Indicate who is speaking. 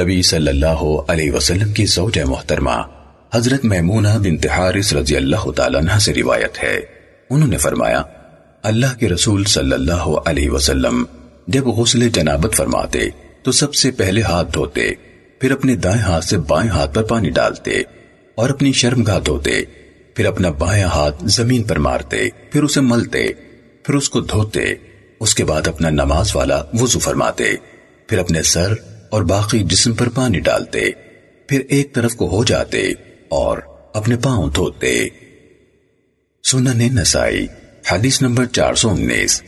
Speaker 1: نبی صلی اللہ علیہ وسلم کی زوجہ محترمہ حضرت میمونہ بنت حارث رضی اللہ تعالیٰ عنہ سے روایت ہے۔ انہوں نے فرمایا، اللہ کے رسول صلی اللہ علیہ وسلم جب غسل جنابت فرماتے، تو سب سے پہلے ہاتھ دھوتے، پھر اپنے دائیں ہاتھ سے بائیں ہاتھ پر پانی ڈالتے اور اپنی شرم گاہ دھوتے، پھر اپنا بائیں ہاتھ زمین پر مارتے، پھر اسے ملتے، پھر اس کو دھوتے، اس کے بعد اپنا نماز والا وضو فرماتے، پھر اپنے سر اور باقی جسم پر پانی ڈالتے، پھر ایک طرف کو ہو جاتے اور اپنے پاؤں دھوتے۔ سنن نسائی، حدیث نمبر چار سو انیس۔